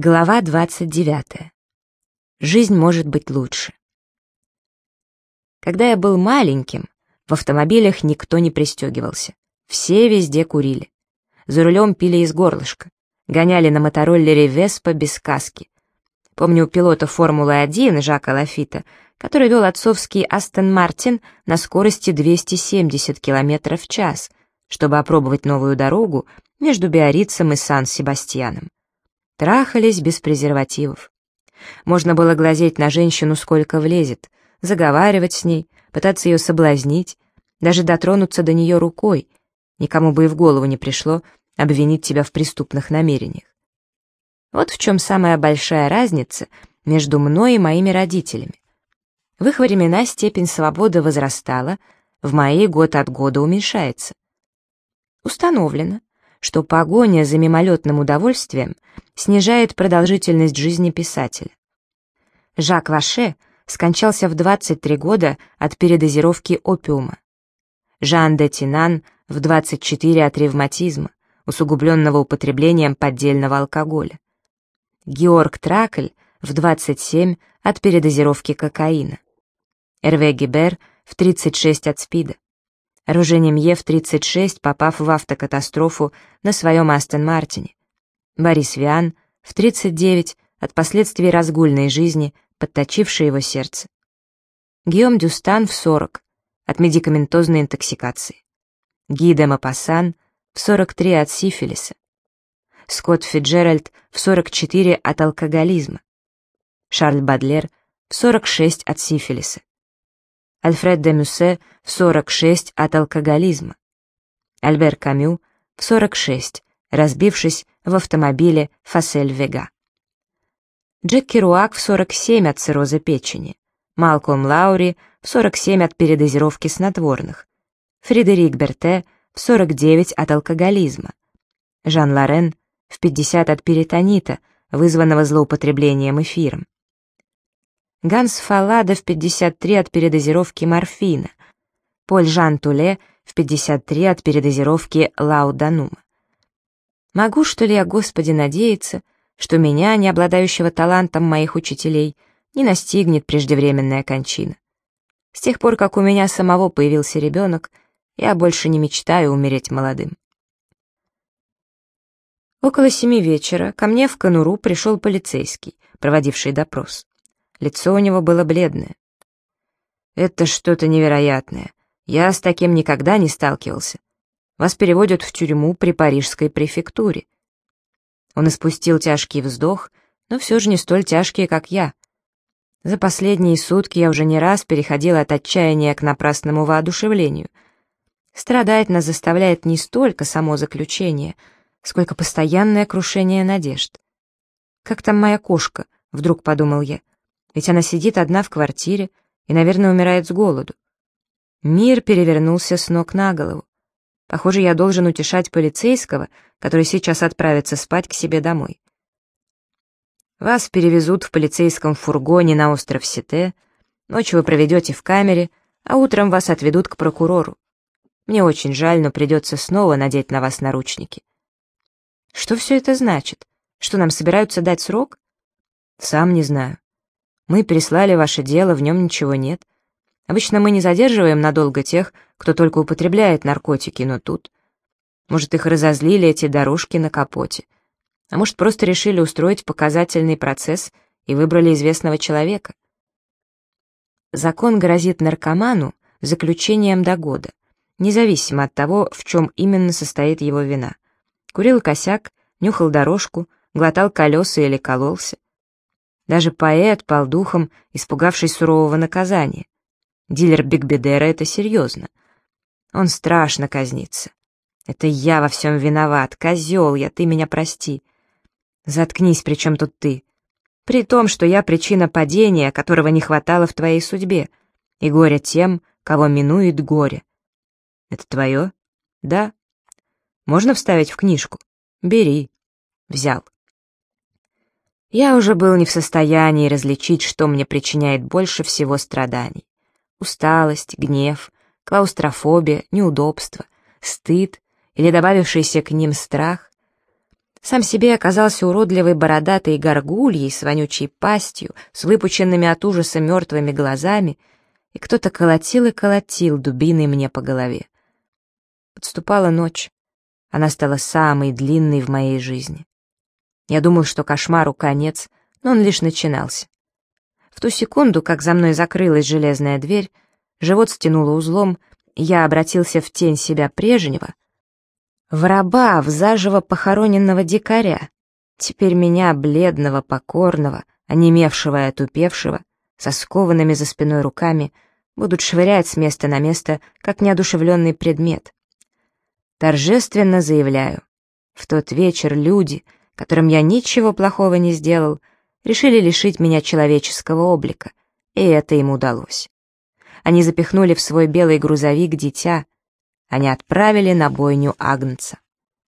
Глава 29. Жизнь может быть лучше. Когда я был маленьким, в автомобилях никто не пристегивался. Все везде курили. За рулем пили из горлышка. Гоняли на мотороллере Веспа без каски. Помню у пилота Формулы-1 Жака Лафита, который вел отцовский Астон Мартин на скорости 270 км в час, чтобы опробовать новую дорогу между Биаррицем и Сан-Себастьяном. Трахались без презервативов. Можно было глазеть на женщину, сколько влезет, заговаривать с ней, пытаться ее соблазнить, даже дотронуться до нее рукой. Никому бы и в голову не пришло обвинить тебя в преступных намерениях. Вот в чем самая большая разница между мной и моими родителями. В их времена степень свободы возрастала, в моей год от года уменьшается. Установлено, что погоня за мимолетным удовольствием снижает продолжительность жизни писателя. Жак Ваше скончался в 23 года от передозировки опиума. Жан де Тинан в 24 от ревматизма, усугубленного употреблением поддельного алкоголя. Георг Тракль в 27 от передозировки кокаина. Эрве Гибер в 36 от СПИДа. Роже Немье в 36, попав в автокатастрофу на своем Астон Мартине. Борис Виан в 39 от последствий разгульной жизни, подточившей его сердце. Гийом Дюстан в 40 от медикаментозной интоксикации. Ги де Мапассан в 43 от сифилиса. Скотт Фиджеральд в 44 от алкоголизма. Шарль Бадлер в 46 от сифилиса. Альфред де Мюссе в 46 от алкоголизма. Альбер Камю в 46, разбившись в автомобиле Фасель-Вега. Джек Керуак в 47 от цирроза печени. Малком Лаури в 47 от передозировки снотворных. Фредерик Берте в 49 от алкоголизма. Жан Лорен в 50 от перитонита, вызванного злоупотреблением эфиром. Ганс Фалада в 53 от передозировки морфина, Поль Жан Туле в 53 от передозировки лауданума. Могу, что ли, я, Господи, надеяться, что меня, не обладающего талантом моих учителей, не настигнет преждевременная кончина. С тех пор, как у меня самого появился ребенок, я больше не мечтаю умереть молодым. Около семи вечера ко мне в конуру пришел полицейский, проводивший допрос. Лицо у него было бледное. «Это что-то невероятное. Я с таким никогда не сталкивался. Вас переводят в тюрьму при парижской префектуре». Он испустил тяжкий вздох, но все же не столь тяжкий, как я. За последние сутки я уже не раз переходил от отчаяния к напрасному воодушевлению. Страдать нас заставляет не столько само заключение, сколько постоянное крушение надежд. «Как там моя кошка?» — вдруг подумал я. Ведь она сидит одна в квартире и, наверное, умирает с голоду. Мир перевернулся с ног на голову. Похоже, я должен утешать полицейского, который сейчас отправится спать к себе домой. Вас перевезут в полицейском фургоне на остров Сите, ночью вы проведете в камере, а утром вас отведут к прокурору. Мне очень жаль, но придется снова надеть на вас наручники. Что все это значит? Что нам собираются дать срок? Сам не знаю. Мы прислали ваше дело, в нем ничего нет. Обычно мы не задерживаем надолго тех, кто только употребляет наркотики, но тут... Может, их разозлили эти дорожки на капоте. А может, просто решили устроить показательный процесс и выбрали известного человека. Закон грозит наркоману заключением до года, независимо от того, в чем именно состоит его вина. Курил косяк, нюхал дорожку, глотал колеса или кололся. Даже поэт пал духом, испугавшись сурового наказания. Дилер Бигбедера — это серьезно. Он страшно казнится. Это я во всем виноват, козел я, ты меня прости. Заткнись, при чем тут ты? При том, что я причина падения, которого не хватало в твоей судьбе, и горе тем, кого минует горе. Это твое? Да. Можно вставить в книжку? Бери. Взял. Я уже был не в состоянии различить, что мне причиняет больше всего страданий. Усталость, гнев, клаустрофобия, неудобство, стыд или добавившийся к ним страх. Сам себе оказался уродливой бородатой горгульей с вонючей пастью, с выпученными от ужаса мертвыми глазами, и кто-то колотил и колотил дубиной мне по голове. Подступала ночь. Она стала самой длинной в моей жизни. Я думал, что кошмару конец, но он лишь начинался. В ту секунду, как за мной закрылась железная дверь, живот стянуло узлом, я обратился в тень себя прежнего, в раба, в заживо похороненного дикаря. Теперь меня, бледного, покорного, онемевшего и отупевшего, со скованными за спиной руками, будут швырять с места на место, как неодушевленный предмет. Торжественно заявляю, в тот вечер люди, которым я ничего плохого не сделал, решили лишить меня человеческого облика, и это им удалось. Они запихнули в свой белый грузовик дитя, они отправили на бойню Агнца.